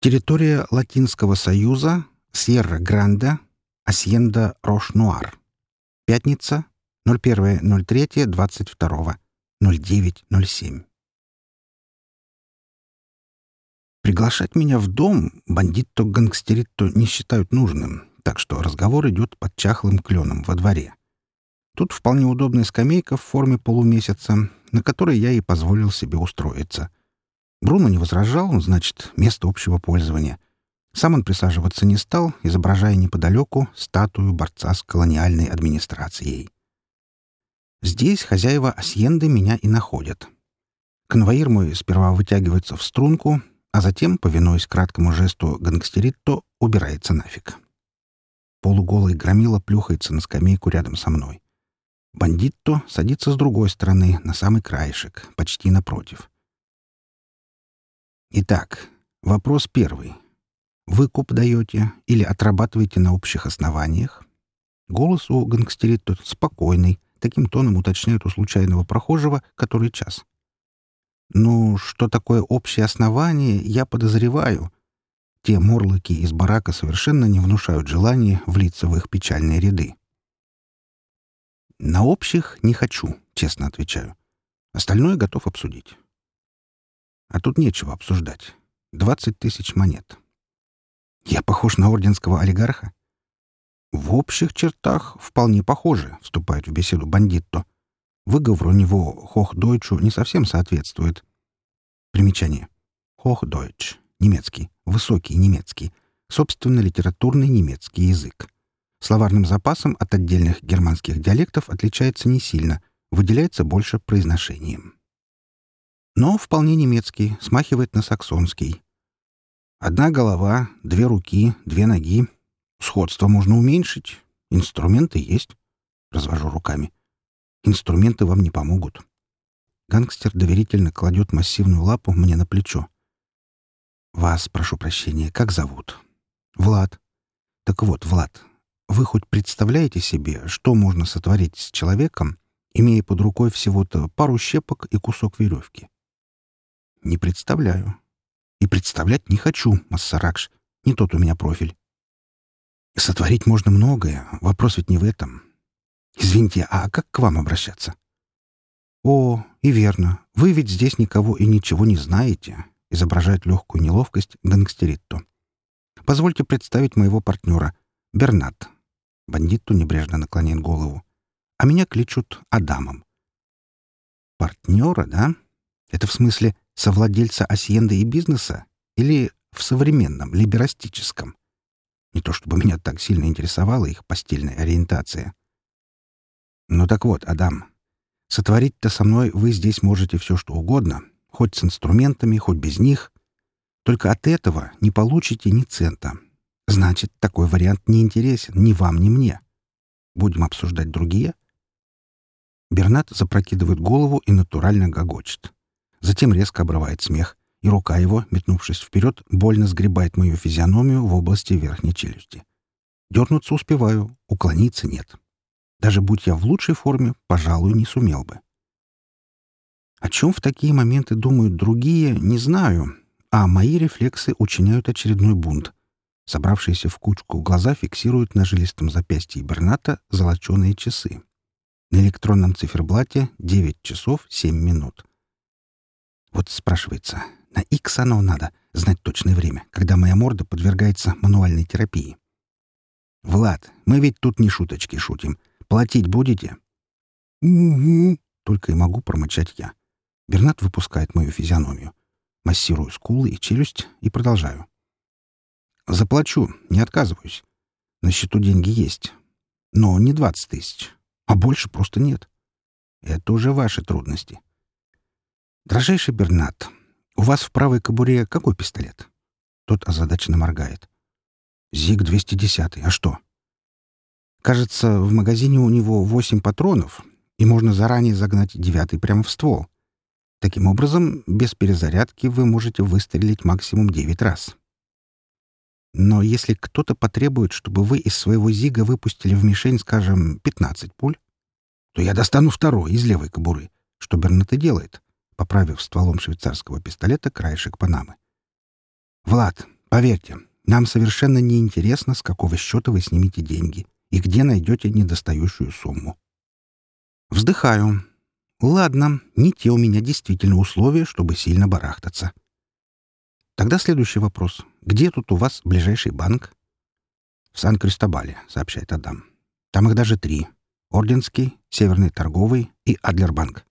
Территория Латинского Союза, Сьерра-Гранде, Асьенда Рош-Нуар. Пятница, 01.03.22, 09.07. Приглашать меня в дом бандитто-гангстеритто не считают нужным, так что разговор идет под чахлым кленом во дворе. Тут вполне удобная скамейка в форме полумесяца, на которой я и позволил себе устроиться — Бруно не возражал, значит, место общего пользования. Сам он присаживаться не стал, изображая неподалеку статую борца с колониальной администрацией. Здесь хозяева Асьенды меня и находят. Конвоир мой сперва вытягивается в струнку, а затем, повинуясь краткому жесту гангстеритто, убирается нафиг. Полуголый громила плюхается на скамейку рядом со мной. Бандитто садится с другой стороны, на самый краешек, почти напротив — Итак, вопрос первый. Выкуп даете или отрабатываете на общих основаниях? Голос у гангстерита спокойный, таким тоном уточняет у случайного прохожего, который час. Ну, что такое общее основание, я подозреваю. Те морлыки из барака совершенно не внушают желания влиться в их печальные ряды. На общих не хочу, честно отвечаю. Остальное готов обсудить. А тут нечего обсуждать. Двадцать тысяч монет. Я похож на орденского олигарха? В общих чертах вполне похоже, вступает в беседу бандитто. Выговор у него хох-дойчу не совсем соответствует. Примечание. Хох-дойч. Немецкий. Высокий немецкий. Собственно, литературный немецкий язык. Словарным запасом от отдельных германских диалектов отличается не сильно, выделяется больше произношением но вполне немецкий, смахивает на саксонский. Одна голова, две руки, две ноги. Сходство можно уменьшить. Инструменты есть. Развожу руками. Инструменты вам не помогут. Гангстер доверительно кладет массивную лапу мне на плечо. «Вас, прошу прощения, как зовут?» «Влад». «Так вот, Влад, вы хоть представляете себе, что можно сотворить с человеком, имея под рукой всего-то пару щепок и кусок веревки?» Не представляю. И представлять не хочу, Массаракш. Не тот у меня профиль. Сотворить можно многое. Вопрос ведь не в этом. Извините, а как к вам обращаться? О, и верно. Вы ведь здесь никого и ничего не знаете. Изображает легкую неловкость гангстеритто. Позвольте представить моего партнера. Бернат. Бандиту небрежно наклоняет голову. А меня кличут Адамом. Партнера, да? Это в смысле совладельца асьенды и бизнеса или в современном, либерастическом? Не то чтобы меня так сильно интересовала их постельная ориентация. Ну так вот, Адам, сотворить-то со мной вы здесь можете все что угодно, хоть с инструментами, хоть без них. Только от этого не получите ни цента. Значит, такой вариант не интересен ни вам, ни мне. Будем обсуждать другие? Бернат запрокидывает голову и натурально гогочет. Затем резко обрывает смех, и рука его, метнувшись вперед, больно сгребает мою физиономию в области верхней челюсти. Дернуться успеваю, уклониться нет. Даже будь я в лучшей форме, пожалуй, не сумел бы. О чем в такие моменты думают другие, не знаю, а мои рефлексы учиняют очередной бунт. Собравшиеся в кучку глаза фиксируют на жилистом запястье Берната золоченые часы. На электронном циферблате 9 часов 7 минут. Вот спрашивается, на X оно надо знать точное время, когда моя морда подвергается мануальной терапии. «Влад, мы ведь тут не шуточки шутим. Платить будете?» «Угу», — только и могу промычать я. Бернат выпускает мою физиономию. Массирую скулы и челюсть и продолжаю. «Заплачу, не отказываюсь. На счету деньги есть. Но не двадцать тысяч, а больше просто нет. Это уже ваши трудности. «Дорожайший Бернат, у вас в правой кобуре какой пистолет?» Тот озадаченно моргает. «ЗИГ-210. А что?» «Кажется, в магазине у него восемь патронов, и можно заранее загнать девятый прямо в ствол. Таким образом, без перезарядки вы можете выстрелить максимум девять раз. Но если кто-то потребует, чтобы вы из своего ЗИГа выпустили в мишень, скажем, 15 пуль, то я достану второй из левой кобуры, что Бернат и делает» поправив стволом швейцарского пистолета краешек Панамы. «Влад, Поверьте, нам совершенно не интересно, с какого счета вы снимете деньги и где найдете недостающую сумму. Вздыхаю. Ладно, не те у меня действительно условия, чтобы сильно барахтаться. Тогда следующий вопрос. Где тут у вас ближайший банк? В Сан-Кристобале, сообщает Адам. Там их даже три. Орденский, Северный торговый и Адлербанк.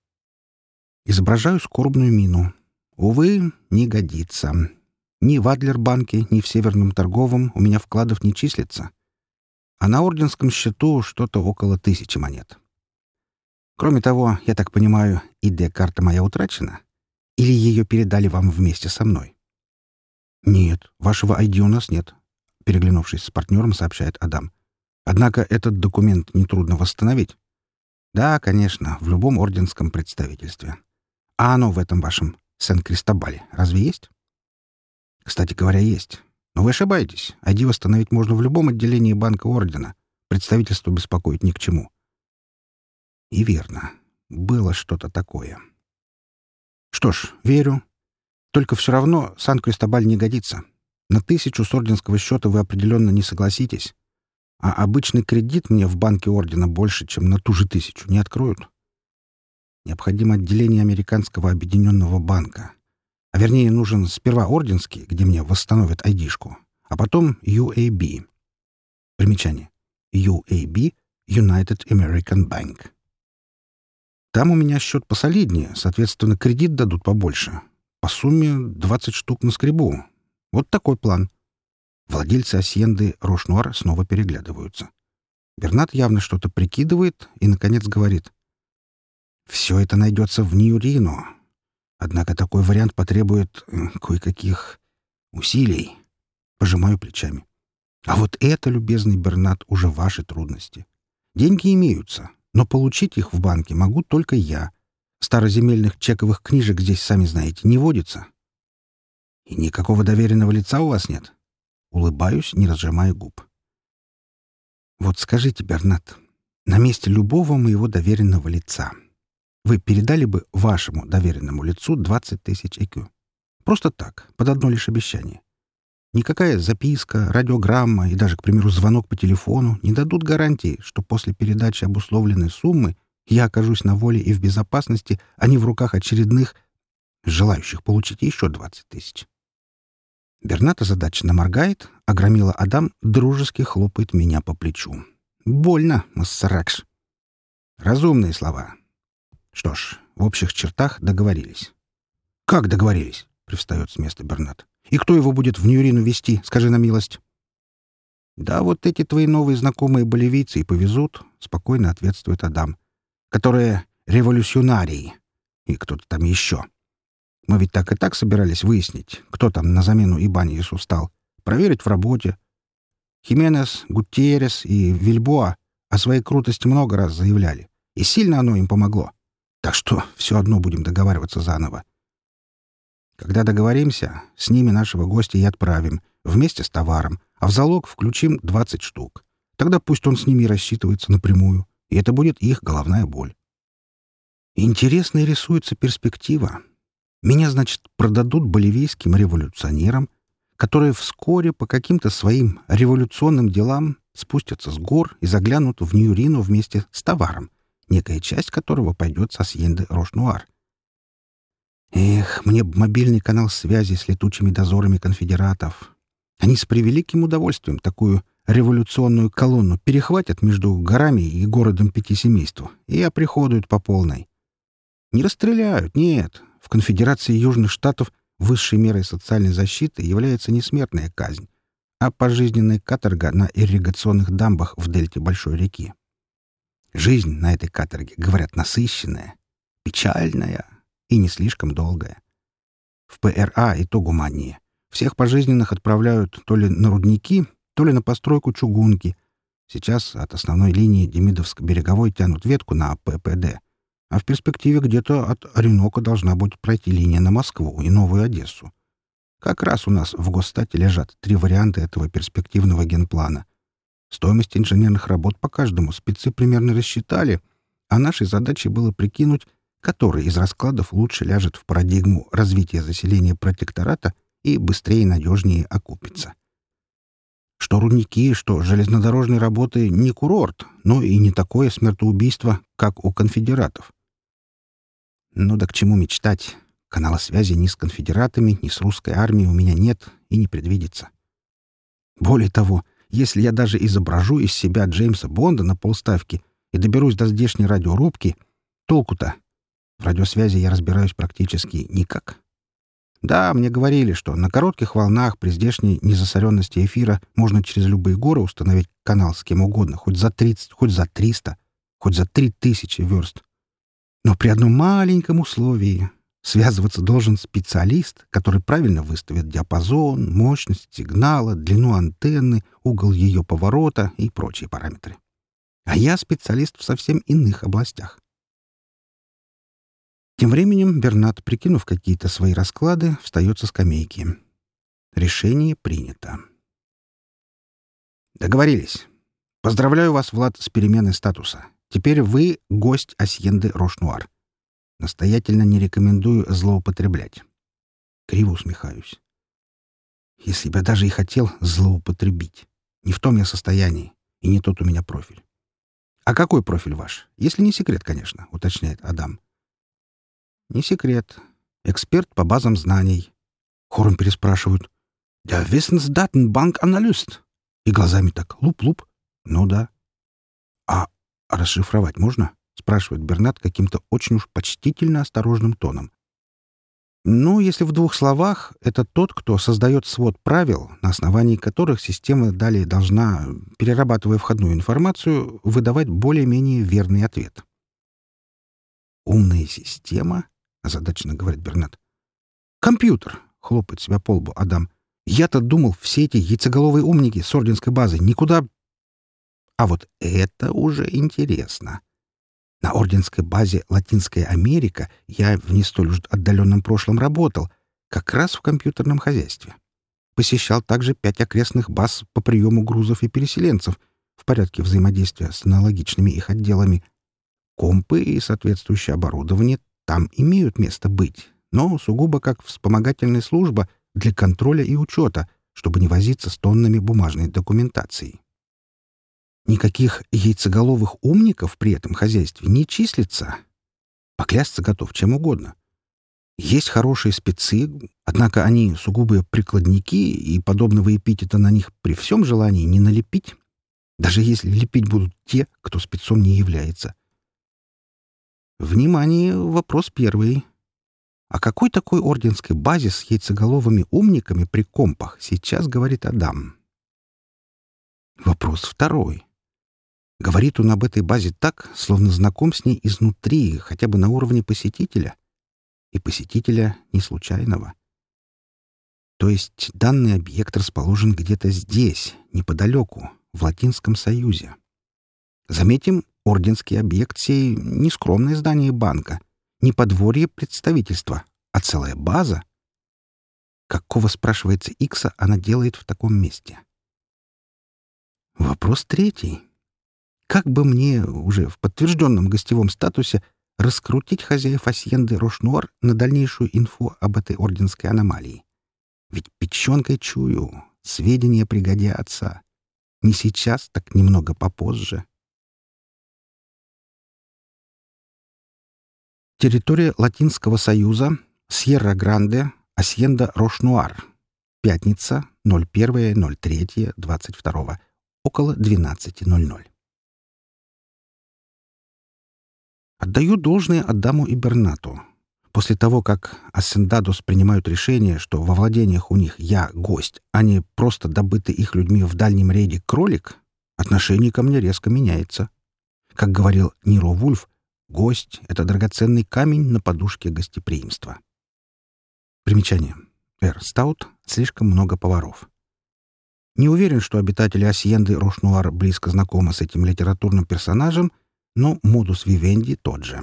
Изображаю скорбную мину. Увы, не годится. Ни в Адлербанке, ни в Северном торговом у меня вкладов не числится. А на орденском счету что-то около тысячи монет. Кроме того, я так понимаю, ID-карта моя утрачена? Или ее передали вам вместе со мной? «Нет, вашего ID у нас нет», — переглянувшись с партнером, сообщает Адам. «Однако этот документ нетрудно восстановить». «Да, конечно, в любом орденском представительстве. А оно в этом вашем Сен-Кристобале разве есть?» «Кстати говоря, есть. Но вы ошибаетесь. ID восстановить можно в любом отделении банка ордена. Представительство беспокоит ни к чему. И верно. Было что-то такое. Что ж, верю. Только все равно Сан-Кристобаль не годится. На тысячу с орденского счета вы определенно не согласитесь. А обычный кредит мне в банке ордена больше, чем на ту же тысячу, не откроют. Необходимо отделение американского объединенного банка. А вернее, нужен сперва орденский, где мне восстановят айдишку, а потом UAB. Примечание. UAB — United American Bank. Там у меня счет посолиднее, соответственно, кредит дадут побольше. По сумме 20 штук на скребу. Вот такой план. Владельцы Асьенды Рошнуар снова переглядываются. Бернат явно что-то прикидывает и, наконец, говорит. «Все это найдется в Ньюрино. Однако такой вариант потребует кое-каких усилий». Пожимаю плечами. «А вот это, любезный Бернат, уже ваши трудности. Деньги имеются, но получить их в банке могу только я. Староземельных чековых книжек здесь, сами знаете, не водится. И никакого доверенного лица у вас нет? Улыбаюсь, не разжимая губ. Вот скажите, Бернат, на месте любого моего доверенного лица вы передали бы вашему доверенному лицу 20 тысяч ЭКЮ? Просто так, под одно лишь обещание. Никакая записка, радиограмма и даже, к примеру, звонок по телефону не дадут гарантии, что после передачи обусловленной суммы я окажусь на воле и в безопасности, а не в руках очередных, желающих получить еще 20 тысяч. Берната задачно моргает, а громила Адам дружески хлопает меня по плечу. «Больно, Массаракш!» Разумные слова. Что ж, в общих чертах договорились. «Как договорились?» — привстает с места Бернат. И кто его будет в Ньюрину вести, скажи на милость?» «Да вот эти твои новые знакомые болевицы и повезут», — спокойно ответствует Адам, «которые революционарии и кто-то там еще. Мы ведь так и так собирались выяснить, кто там на замену Ибаньесу стал, проверить в работе. Хименес, Гутьеррес и Вильбоа о своей крутости много раз заявляли, и сильно оно им помогло. Так что все одно будем договариваться заново. Когда договоримся, с ними нашего гостя и отправим, вместе с товаром, а в залог включим 20 штук. Тогда пусть он с ними рассчитывается напрямую, и это будет их головная боль. Интересно рисуется перспектива. Меня, значит, продадут боливийским революционерам, которые вскоре по каким-то своим революционным делам спустятся с гор и заглянут в Ньюрину вместе с товаром, некая часть которого пойдет со Сьенды Рошнуар — Эх, мне б мобильный канал связи с летучими дозорами конфедератов. Они с превеликим удовольствием такую революционную колонну перехватят между горами и городом пяти семейств и оприходуют по полной. Не расстреляют, нет. В конфедерации Южных Штатов высшей мерой социальной защиты является не смертная казнь, а пожизненная каторга на ирригационных дамбах в дельте Большой реки. Жизнь на этой каторге, говорят, насыщенная, печальная, и не слишком долгая. В ПРА и то гуманнее. Всех пожизненных отправляют то ли на рудники, то ли на постройку чугунки. Сейчас от основной линии Демидовск-Береговой тянут ветку на ППД, а в перспективе где-то от Оренока должна будет пройти линия на Москву и Новую Одессу. Как раз у нас в Госстате лежат три варианта этого перспективного генплана. Стоимость инженерных работ по каждому спецы примерно рассчитали, а нашей задачей было прикинуть, который из раскладов лучше ляжет в парадигму развития заселения протектората и быстрее и надежнее окупится. Что рудники, что железнодорожные работы не курорт, но и не такое смертоубийство, как у конфедератов. Ну да к чему мечтать? Канала связи ни с конфедератами, ни с русской армией у меня нет и не предвидится. Более того, если я даже изображу из себя Джеймса Бонда на полставки и доберусь до здешней радиорубки, толку-то? В радиосвязи я разбираюсь практически никак. Да, мне говорили, что на коротких волнах при здешней незасоренности эфира можно через любые горы установить канал с кем угодно, хоть за 30, хоть за 300, хоть за 3000 верст. Но при одном маленьком условии связываться должен специалист, который правильно выставит диапазон, мощность сигнала, длину антенны, угол ее поворота и прочие параметры. А я специалист в совсем иных областях. Тем временем Бернат, прикинув какие-то свои расклады, встает со скамейки. Решение принято. Договорились. Поздравляю вас, Влад, с переменой статуса. Теперь вы — гость Асьенды Рошнуар. Настоятельно не рекомендую злоупотреблять. Криво усмехаюсь. Если бы я даже и хотел злоупотребить. Не в том я состоянии, и не тот у меня профиль. «А какой профиль ваш? Если не секрет, конечно», — уточняет Адам. Не секрет. Эксперт по базам знаний. Хором переспрашивают. «Der Wissensdatenbank-Analyst». И глазами так луп-луп. Ну да. «А расшифровать можно?» — спрашивает Бернат каким-то очень уж почтительно осторожным тоном. Ну, если в двух словах, это тот, кто создает свод правил, на основании которых система далее должна, перерабатывая входную информацию, выдавать более-менее верный ответ. «Умная система?» озадаченно говорит Бернат. «Компьютер!» — хлопает себя по лбу Адам. «Я-то думал, все эти яйцеголовые умники с орденской базы никуда...» А вот это уже интересно. На орденской базе Латинская Америка я в не столь уж отдаленном прошлом работал, как раз в компьютерном хозяйстве. Посещал также пять окрестных баз по приему грузов и переселенцев в порядке взаимодействия с аналогичными их отделами. Компы и соответствующее оборудование там имеют место быть, но сугубо как вспомогательная служба для контроля и учета, чтобы не возиться с тоннами бумажной документации. Никаких яйцеголовых умников при этом хозяйстве не числится. Поклясться готов чем угодно. Есть хорошие спецы, однако они сугубые прикладники, и подобного эпитета на них при всем желании не налепить, даже если лепить будут те, кто спецом не является — Внимание, вопрос первый. О какой такой орденской базе с яйцеголовыми умниками при компах сейчас говорит Адам? Вопрос второй. Говорит он об этой базе так, словно знаком с ней изнутри, хотя бы на уровне посетителя. И посетителя не случайного. То есть данный объект расположен где-то здесь, неподалеку, в Латинском Союзе. Заметим, Орденский объект сей — не скромное здание банка, не подворье представительства, а целая база. Какого, спрашивается Икса, она делает в таком месте? Вопрос третий. Как бы мне уже в подтвержденном гостевом статусе раскрутить хозяев Асьенды Рошнуар на дальнейшую инфу об этой орденской аномалии? Ведь печенкой чую, сведения пригодятся. Не сейчас, так немного попозже. Территория Латинского Союза, Сьерра-Гранде, Асьенда Рошнуар. Пятница, 01.03.22. Около 12.00. Отдаю должное Адаму и Бернату. После того, как Ассендадос принимают решение, что во владениях у них я гость, а не просто добытый их людьми в дальнем рейде кролик, отношение ко мне резко меняется. Как говорил Ниро Вульф, Гость — это драгоценный камень на подушке гостеприимства. Примечание. Р. Стаут — слишком много поваров. Не уверен, что обитатели Асьенды Рошнуар близко знакомы с этим литературным персонажем, но модус вивенди тот же.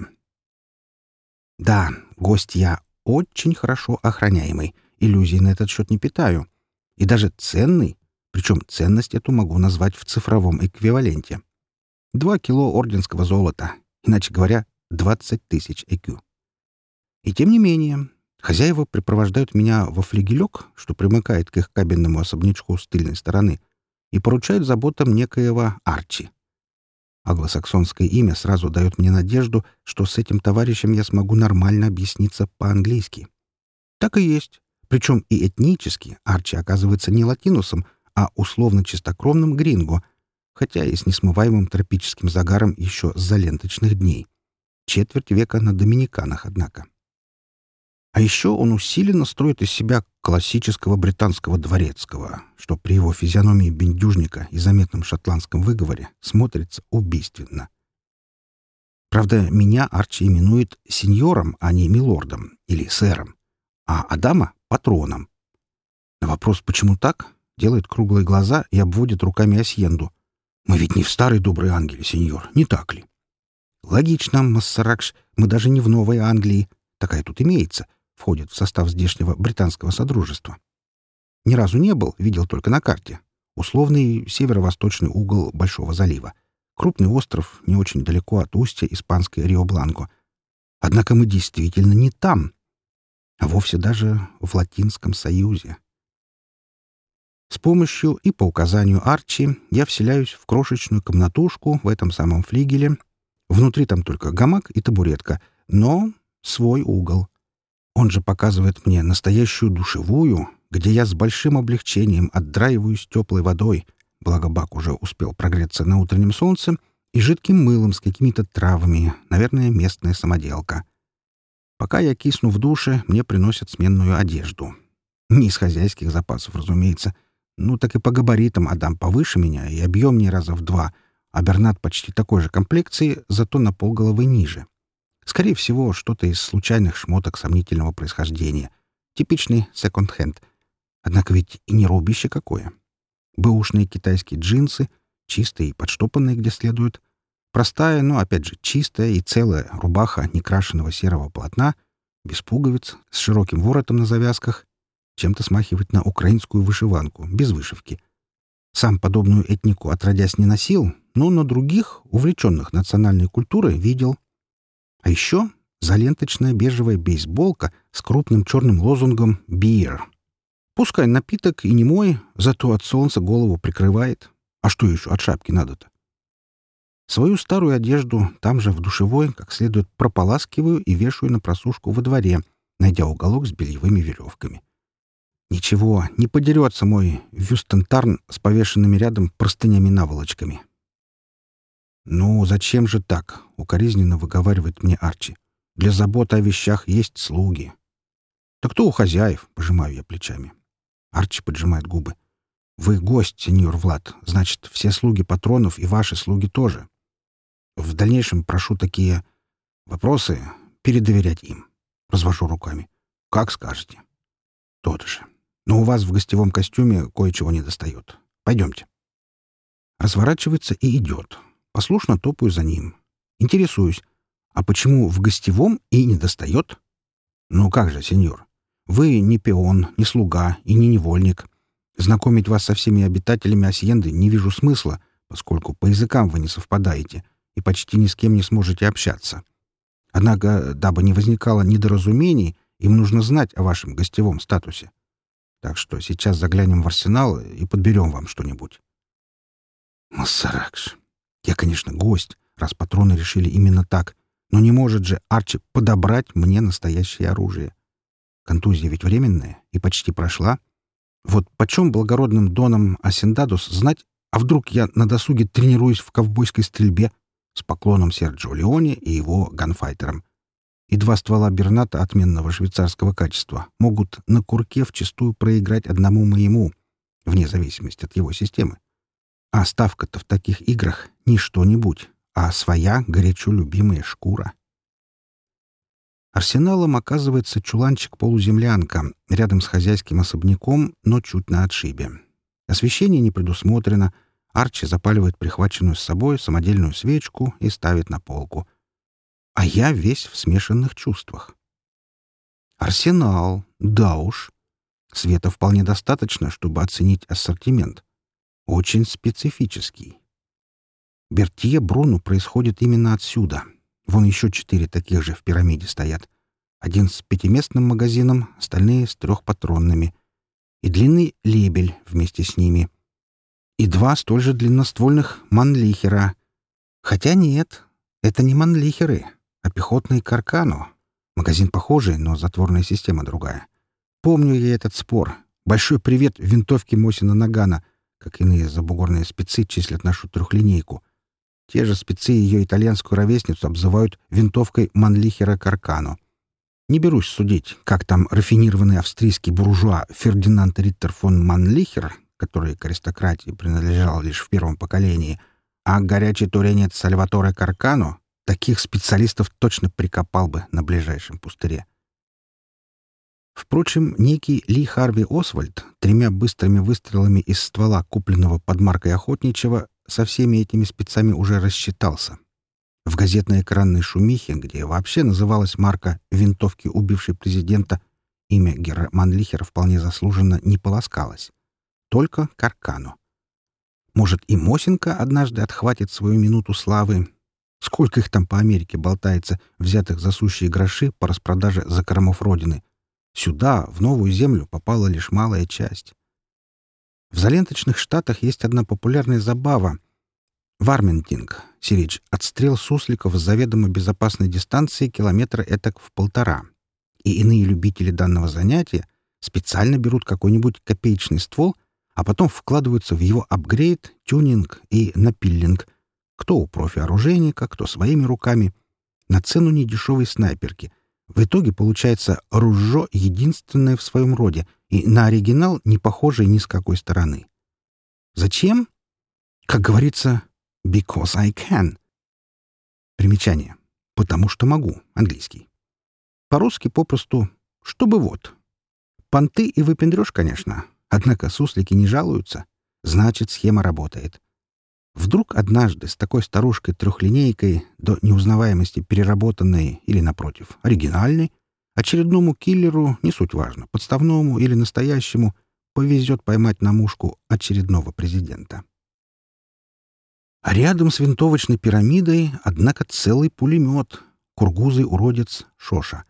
Да, гость я очень хорошо охраняемый, иллюзий на этот счет не питаю. И даже ценный, причем ценность эту могу назвать в цифровом эквиваленте. Два кило орденского золота, Иначе говоря, 20 тысяч IQ. И тем не менее, Хозяева припровождают меня во флигелек, что примыкает к их кабельному особнячку с тыльной стороны, и поручают заботам некоего Арчи. Англосаксонское имя сразу дает мне надежду, что с этим товарищем я смогу нормально объясниться по-английски. Так и есть. Причем и этнически Арчи оказывается не латинусом, а условно чистокровным гринго, хотя и с несмываемым тропическим загаром еще с заленточных дней. Четверть века на доминиканах, однако. А еще он усиленно строит из себя классического британского дворецкого, что при его физиономии бендюжника и заметном шотландском выговоре смотрится убийственно. Правда, меня Арчи именует сеньором, а не милордом или сэром, а Адама — патроном. На вопрос «почему так?» делает круглые глаза и обводит руками Асьенду. «Мы ведь не в старой доброй Англии, сеньор, не так ли?» «Логично, Массаракш, мы даже не в Новой Англии. Такая тут имеется, входит в состав здешнего британского содружества. Ни разу не был, видел только на карте. Условный северо-восточный угол Большого залива. Крупный остров не очень далеко от устья испанской Рио-Бланко. Однако мы действительно не там, а вовсе даже в Латинском Союзе. С помощью и по указанию Арчи я вселяюсь в крошечную комнатушку в этом самом флигеле. Внутри там только гамак и табуретка, но свой угол. Он же показывает мне настоящую душевую, где я с большим облегчением отдраиваюсь теплой водой, благо бак уже успел прогреться на утреннем солнце, и жидким мылом с какими-то травами, наверное, местная самоделка. Пока я кисну в душе, мне приносят сменную одежду. Не из хозяйских запасов, разумеется. Ну, так и по габаритам Адам повыше меня и объемнее раза в два, а Бернат почти такой же комплекции, зато на полголовы ниже. Скорее всего, что-то из случайных шмоток сомнительного происхождения. Типичный секонд-хенд. Однако ведь и не рубище какое. Бэушные китайские джинсы, чистые и подштопанные где следует. Простая, но, опять же, чистая и целая рубаха некрашенного серого полотна, без пуговиц, с широким воротом на завязках, чем-то смахивает на украинскую вышиванку, без вышивки. Сам подобную этнику отродясь не носил, но на других, увлеченных национальной культурой, видел. А еще заленточная бежевая бейсболка с крупным черным лозунгом «Beer». Пускай напиток и не мой, зато от солнца голову прикрывает. А что еще от шапки надо-то? Свою старую одежду там же в душевой как следует прополаскиваю и вешаю на просушку во дворе, найдя уголок с бельевыми веревками. Ничего, не подерется мой Вюстентарн с повешенными рядом простынями-наволочками. «Ну, зачем же так?» — укоризненно выговаривает мне Арчи. «Для заботы о вещах есть слуги». «Так кто у хозяев?» — пожимаю я плечами. Арчи поджимает губы. «Вы гость, сеньор Влад. Значит, все слуги патронов и ваши слуги тоже. В дальнейшем прошу такие вопросы передоверять им». Развожу руками. «Как скажете». «Тот же. Но у вас в гостевом костюме кое-чего не достает. Пойдемте». Разворачивается и идет. Послушно топаю за ним. Интересуюсь, а почему в гостевом и не достает? Ну как же, сеньор, вы не пион, не слуга и не невольник. Знакомить вас со всеми обитателями Асьенды не вижу смысла, поскольку по языкам вы не совпадаете и почти ни с кем не сможете общаться. Однако, дабы не возникало недоразумений, им нужно знать о вашем гостевом статусе. Так что сейчас заглянем в арсенал и подберем вам что-нибудь. Массаракш. Я, конечно, гость, раз патроны решили именно так, но не может же Арчи подобрать мне настоящее оружие. Контузия ведь временная и почти прошла. Вот почем благородным доном Асендадус знать, а вдруг я на досуге тренируюсь в ковбойской стрельбе с поклоном Серджио Леоне и его ганфайтерам. И два ствола Берната отменного швейцарского качества могут на курке вчистую проиграть одному моему, вне зависимости от его системы. А ставка-то в таких играх не что-нибудь, а своя горячо любимая шкура. Арсеналом оказывается чуланчик-полуземлянка, рядом с хозяйским особняком, но чуть на отшибе. Освещение не предусмотрено, Арчи запаливает прихваченную с собой самодельную свечку и ставит на полку. А я весь в смешанных чувствах. Арсенал, да уж. Света вполне достаточно, чтобы оценить ассортимент очень специфический. Бертье Бруну происходит именно отсюда. Вон еще четыре таких же в пирамиде стоят. один с пятиместным магазином, остальные с трехпатронными. И длинный лебель вместе с ними. И два столь же длинноствольных манлихера. Хотя нет, это не манлихеры, а пехотные каркану. Магазин похожий, но затворная система другая. Помню я этот спор. Большой привет винтовке Мосина Нагана, как иные забугорные спецы числят нашу трехлинейку. Те же спецы ее итальянскую ровесницу обзывают винтовкой Манлихера Каркано. Не берусь судить, как там рафинированный австрийский буржуа Фердинанд Риттер фон Манлихер, который к аристократии принадлежал лишь в первом поколении, а горячий туренец Сальваторе Каркано таких специалистов точно прикопал бы на ближайшем пустыре. Впрочем, некий Ли Харви Освальд тремя быстрыми выстрелами из ствола, купленного под маркой Охотничьего, со всеми этими спецами уже рассчитался. В газетной экранной шумихе, где вообще называлась марка «Винтовки, убившей президента», имя Гера Манлихера вполне заслуженно не полоскалось. Только Каркану. Может, и Мосинка однажды отхватит свою минуту славы. Сколько их там по Америке болтается, взятых за сущие гроши по распродаже закромов Родины. Сюда, в новую землю, попала лишь малая часть. В заленточных штатах есть одна популярная забава — варментинг, сирич, отстрел сусликов с заведомо безопасной дистанции километра этак в полтора. И иные любители данного занятия специально берут какой-нибудь копеечный ствол, а потом вкладываются в его апгрейд, тюнинг и напиллинг, кто у профи-оружейника, кто своими руками, на цену недешевой снайперки — в итоге получается ружье единственное в своем роде и на оригинал не похожее ни с какой стороны. Зачем? Как говорится, because I can. Примечание. Потому что могу. Английский. По-русски попросту «чтобы вот». Понты и выпендрешь, конечно. Однако суслики не жалуются. Значит, схема работает. Вдруг однажды с такой старушкой-трехлинейкой, до неузнаваемости переработанной или, напротив, оригинальной, очередному киллеру, не суть важно, подставному или настоящему, повезет поймать на мушку очередного президента. А рядом с винтовочной пирамидой, однако, целый пулемет, кургузый уродец Шоша.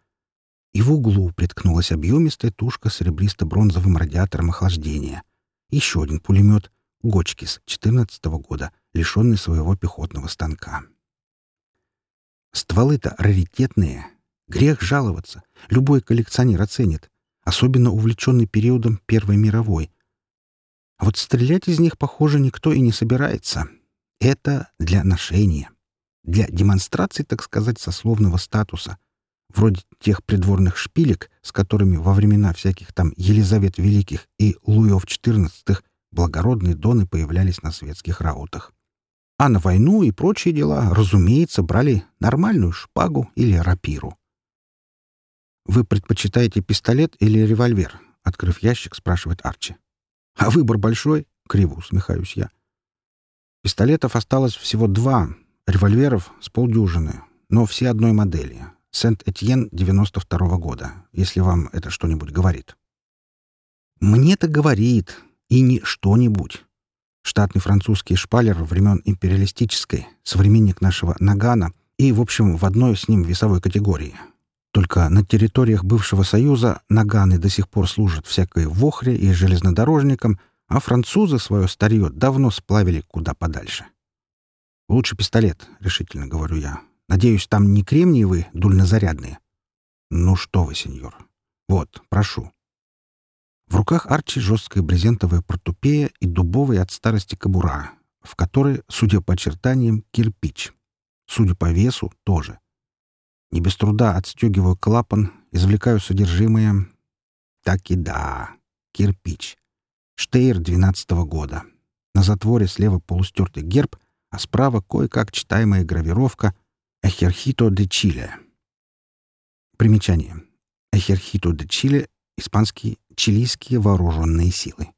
И в углу приткнулась объемистая тушка с серебристо-бронзовым радиатором охлаждения. Еще один пулемет, Гочкис 14 -го года, лишенный своего пехотного станка. Стволы-то раритетные. Грех жаловаться. Любой коллекционер оценит, особенно увлеченный периодом Первой мировой. А вот стрелять из них, похоже, никто и не собирается. Это для ношения. Для демонстрации, так сказать, сословного статуса. Вроде тех придворных шпилек, с которыми во времена всяких там Елизавет Великих и Луев XIV благородные доны появлялись на светских раутах. А на войну и прочие дела, разумеется, брали нормальную шпагу или рапиру. «Вы предпочитаете пистолет или револьвер?» — открыв ящик, спрашивает Арчи. «А выбор большой?» — криво усмехаюсь я. Пистолетов осталось всего два, револьверов с полдюжины, но все одной модели. Сент-Этьен 92 -го года, если вам это что-нибудь говорит. «Мне-то говорит», и не что-нибудь. Штатный французский шпалер времен империалистической, современник нашего Нагана и, в общем, в одной с ним весовой категории. Только на территориях бывшего Союза Наганы до сих пор служат всякой вохре и железнодорожникам, а французы свое старье давно сплавили куда подальше. «Лучше пистолет», — решительно говорю я. «Надеюсь, там не кремниевые, дульнозарядные?» «Ну что вы, сеньор. Вот, прошу». В руках Арчи жесткая брезентовая портупея и дубовая от старости кобура, в которой, судя по очертаниям, кирпич. Судя по весу, тоже. Не без труда отстегиваю клапан, извлекаю содержимое. Так и да, кирпич. Штейр двенадцатого года. На затворе слева полустертый герб, а справа кое-как читаемая гравировка «Эхерхито де Чиле». Примечание. «Эхерхито де Чиле» — испанский чилийские вооруженные силы.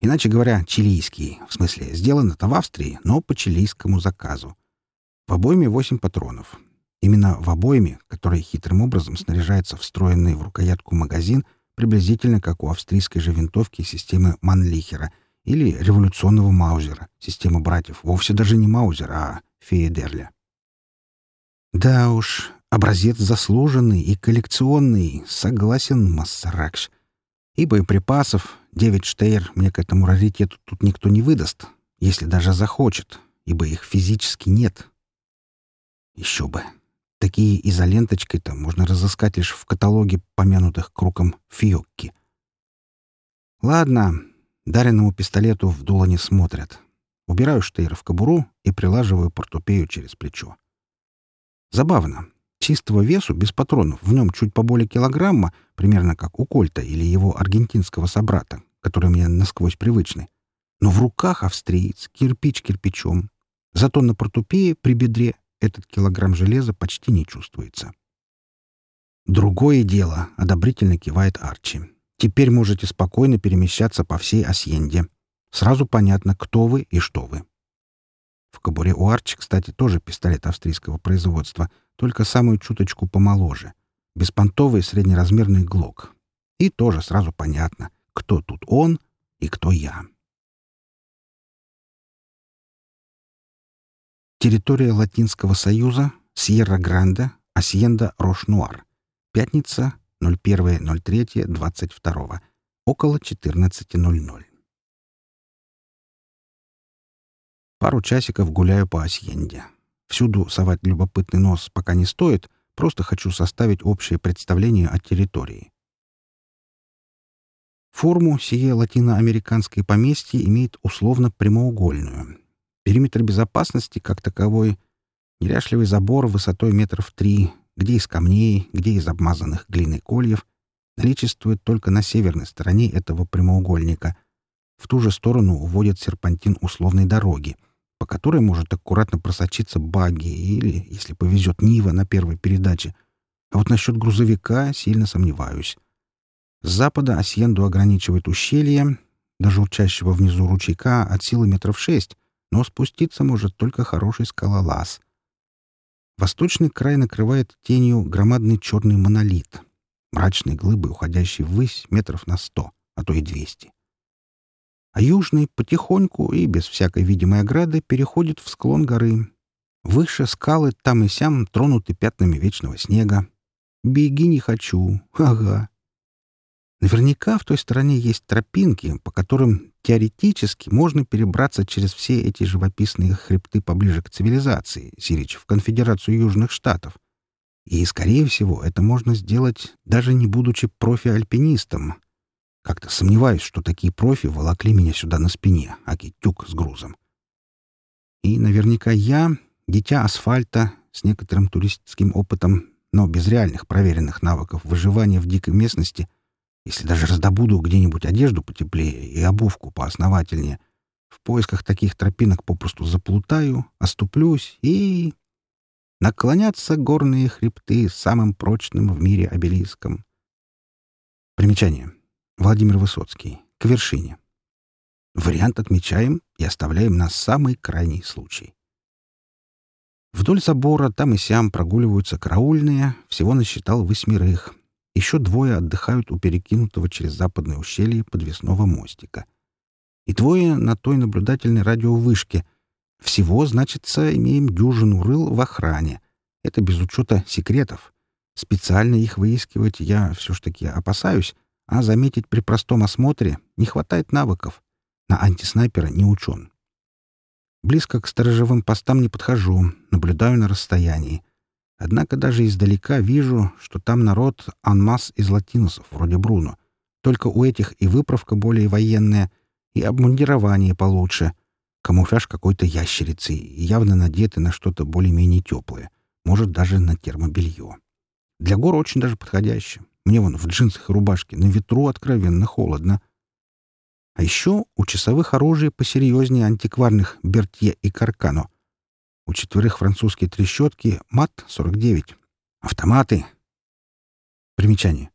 Иначе говоря, чилийские, в смысле, сделано это в Австрии, но по чилийскому заказу. В обойме 8 патронов. Именно в обойме, которая хитрым образом снаряжается встроенный в рукоятку магазин, приблизительно как у австрийской же винтовки системы Манлихера или революционного Маузера, системы братьев, вовсе даже не Маузера, а Феедерля. Да уж, Образец заслуженный и коллекционный, согласен, Массаракш. И боеприпасов, девять штейр, мне к этому раритету тут никто не выдаст, если даже захочет, ибо их физически нет. Еще бы. Такие изоленточкой-то можно разыскать лишь в каталоге помянутых круком фиокки. Ладно, даренному пистолету в дуло не смотрят. Убираю штейр в кобуру и прилаживаю портупею через плечо. Забавно. Чистого весу, без патронов, в нем чуть поболее килограмма, примерно как у Кольта или его аргентинского собрата, который мне насквозь привычны. Но в руках австриец, кирпич кирпичом. Зато на портупее при бедре этот килограмм железа почти не чувствуется. «Другое дело», — одобрительно кивает Арчи. «Теперь можете спокойно перемещаться по всей Асьенде. Сразу понятно, кто вы и что вы». В кобуре у Арчи, кстати, тоже пистолет австрийского производства, только самую чуточку помоложе. Беспонтовый среднеразмерный глок. И тоже сразу понятно, кто тут он и кто я. Территория Латинского Союза, Сьерра-Гранде, Асьенда Рош-Нуар. Пятница, 01.03.22. Около 14.00. Пару часиков гуляю по Асьенде. Всюду совать любопытный нос пока не стоит, просто хочу составить общее представление о территории. Форму сие латиноамериканское поместье имеет условно прямоугольную. Периметр безопасности, как таковой, неряшливый забор высотой метров три, где из камней, где из обмазанных глиной кольев, наличествует только на северной стороне этого прямоугольника. В ту же сторону уводит серпантин условной дороги — по которой может аккуратно просочиться багги или, если повезет, Нива на первой передаче. А вот насчет грузовика сильно сомневаюсь. С запада Асьенду ограничивает ущелье, до журчащего внизу ручейка от силы метров шесть, но спуститься может только хороший скалолаз. Восточный край накрывает тенью громадный черный монолит, мрачной глыбы, уходящей ввысь метров на сто, а то и двести а южный потихоньку и без всякой видимой ограды переходит в склон горы. Выше скалы там и сям тронуты пятнами вечного снега. Беги не хочу. Ага. Наверняка в той стороне есть тропинки, по которым теоретически можно перебраться через все эти живописные хребты поближе к цивилизации, Сирич, в Конфедерацию Южных Штатов. И, скорее всего, это можно сделать, даже не будучи профи-альпинистом, как-то сомневаюсь, что такие профи волокли меня сюда на спине, аки тюк с грузом. И наверняка я, дитя асфальта, с некоторым туристическим опытом, но без реальных проверенных навыков выживания в дикой местности, если даже раздобуду где-нибудь одежду потеплее и обувку поосновательнее, в поисках таких тропинок попросту заплутаю, оступлюсь и... Наклонятся горные хребты самым прочным в мире обелиском. Примечание. Владимир Высоцкий. К вершине. Вариант отмечаем и оставляем на самый крайний случай. Вдоль забора там и сям прогуливаются караульные, всего насчитал восьмерых. Еще двое отдыхают у перекинутого через западное ущелье подвесного мостика. И двое на той наблюдательной радиовышке. Всего, значится, имеем дюжину рыл в охране. Это без учета секретов. Специально их выискивать я все ж таки опасаюсь, а заметить при простом осмотре не хватает навыков. На антиснайпера не учен. Близко к сторожевым постам не подхожу, наблюдаю на расстоянии. Однако даже издалека вижу, что там народ анмас из латиносов, вроде Бруно. Только у этих и выправка более военная, и обмундирование получше. Камуфляж какой-то ящерицы, явно надеты на что-то более-менее теплое. Может, даже на термобелье. Для гор очень даже подходяще. Мне вон в джинсах и рубашке на ветру откровенно холодно. А еще у часовых оружие посерьезнее антикварных Бертье и Каркано. У четверых французские трещотки МАТ-49. Автоматы. Примечание.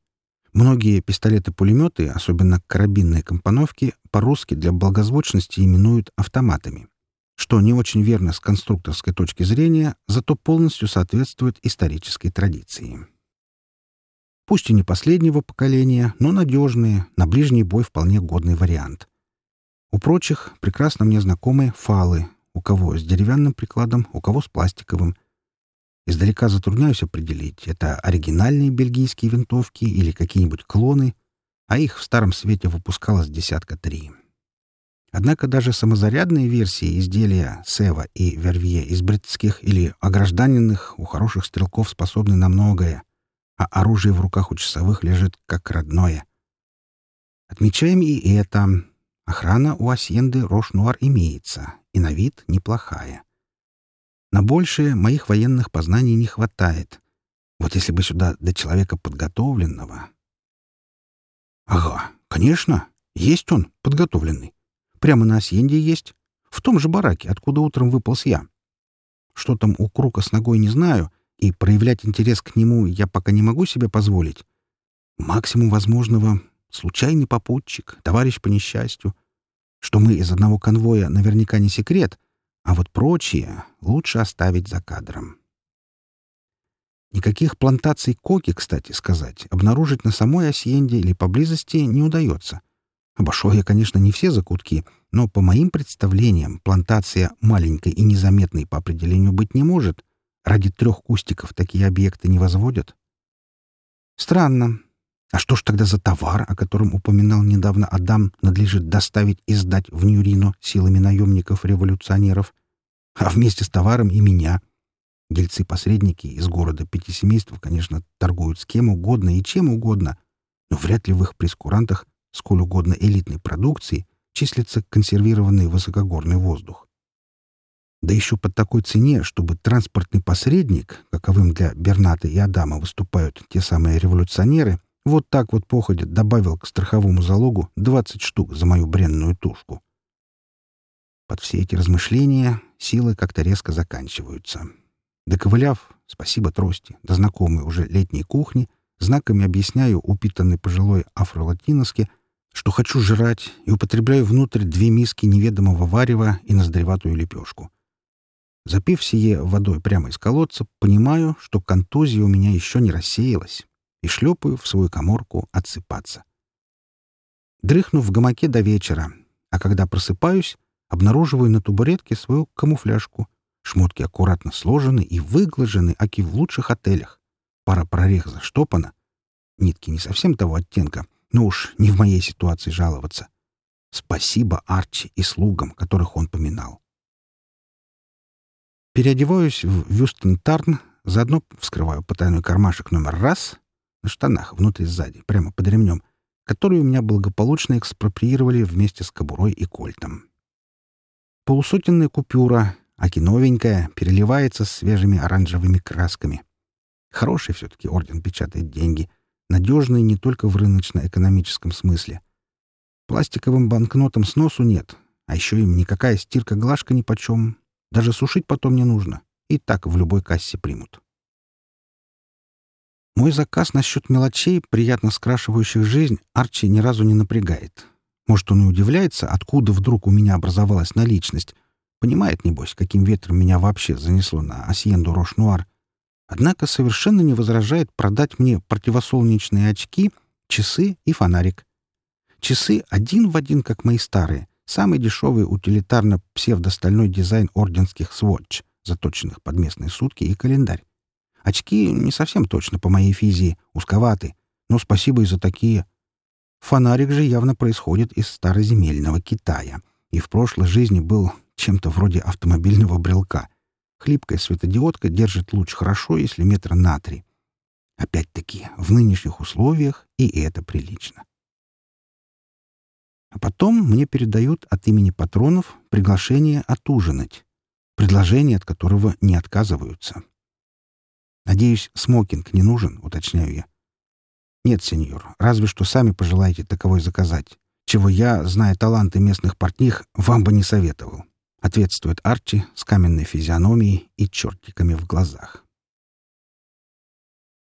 Многие пистолеты-пулеметы, особенно карабинные компоновки, по-русски для благозвучности именуют автоматами, что не очень верно с конструкторской точки зрения, зато полностью соответствует исторической традиции. Пусть и не последнего поколения, но надежные, на ближний бой вполне годный вариант. У прочих прекрасно мне знакомы фалы, у кого с деревянным прикладом, у кого с пластиковым. Издалека затрудняюсь определить, это оригинальные бельгийские винтовки или какие-нибудь клоны, а их в старом свете выпускалось десятка три. Однако даже самозарядные версии изделия Сева и Вервье из бритских или огражданенных у хороших стрелков способны на многое, а оружие в руках у часовых лежит как родное. Отмечаем и это. Охрана у Асьенды Рош-Нуар имеется, и на вид неплохая. На большее моих военных познаний не хватает. Вот если бы сюда до человека подготовленного... Ага, конечно, есть он, подготовленный. Прямо на Асьенде есть. В том же бараке, откуда утром выполз я. Что там у Крука с ногой, не знаю, и проявлять интерес к нему я пока не могу себе позволить. Максимум возможного — случайный попутчик, товарищ по несчастью. Что мы из одного конвоя наверняка не секрет, а вот прочие лучше оставить за кадром. Никаких плантаций коки, кстати сказать, обнаружить на самой Асьенде или поблизости не удается. Обошел я, конечно, не все закутки, но по моим представлениям плантация маленькой и незаметной по определению быть не может. Ради трех кустиков такие объекты не возводят. Странно. А что ж тогда за товар, о котором упоминал недавно Адам, надлежит доставить и сдать в Ньюрино силами наемников-революционеров? А вместе с товаром и меня. Дельцы-посредники из города пяти семейств, конечно, торгуют с кем угодно и чем угодно, но вряд ли в их прескурантах сколь угодно элитной продукции, числится консервированный высокогорный воздух. Да еще под такой цене, чтобы транспортный посредник, каковым для Берната и Адама выступают те самые революционеры, вот так вот походит добавил к страховому залогу 20 штук за мою бренную тушку. Под все эти размышления силы как-то резко заканчиваются. Доковыляв, спасибо трости, до знакомой уже летней кухни, знаками объясняю упитанной пожилой афролатиноске, что хочу жрать, и употребляю внутрь две миски неведомого варева и ноздреватую лепешку. Запив сие водой прямо из колодца, понимаю, что контузия у меня еще не рассеялась, и шлепаю в свою коморку отсыпаться. Дрыхну в гамаке до вечера, а когда просыпаюсь, обнаруживаю на табуретке свою камуфляжку. Шмотки аккуратно сложены и выглажены, аки в лучших отелях. Пара прорех заштопана. Нитки не совсем того оттенка — ну уж не в моей ситуации жаловаться. Спасибо Арчи и слугам, которых он поминал. Переодеваюсь в Вюстон Тарн, заодно вскрываю потайной кармашек номер раз на штанах, внутри сзади, прямо под ремнем, который у меня благополучно экспроприировали вместе с кобурой и кольтом. Полусотенная купюра, аки новенькая, переливается свежими оранжевыми красками. Хороший все-таки орден печатает деньги, надежный не только в рыночно-экономическом смысле. Пластиковым банкнотам сносу нет, а еще им никакая стирка-глажка нипочем. Даже сушить потом не нужно. И так в любой кассе примут. Мой заказ насчет мелочей, приятно скрашивающих жизнь, Арчи ни разу не напрягает. Может, он и удивляется, откуда вдруг у меня образовалась наличность. Понимает, небось, каким ветром меня вообще занесло на Асьенду Рош-Нуар — Однако совершенно не возражает продать мне противосолнечные очки, часы и фонарик. Часы один в один, как мои старые. Самый дешевый утилитарно-псевдостальной дизайн орденских сводч, заточенных под местные сутки и календарь. Очки не совсем точно по моей физии, узковаты, но спасибо и за такие. Фонарик же явно происходит из староземельного Китая и в прошлой жизни был чем-то вроде автомобильного брелка — Хлипкая светодиодка держит луч хорошо, если метра на три. Опять-таки, в нынешних условиях и это прилично. А потом мне передают от имени патронов приглашение отужинать. Предложение, от которого не отказываются. Надеюсь, смокинг не нужен, уточняю я. Нет, сеньор, разве что сами пожелаете таковой заказать, чего я, зная таланты местных портних, вам бы не советовал. — ответствует Арчи с каменной физиономией и чертиками в глазах.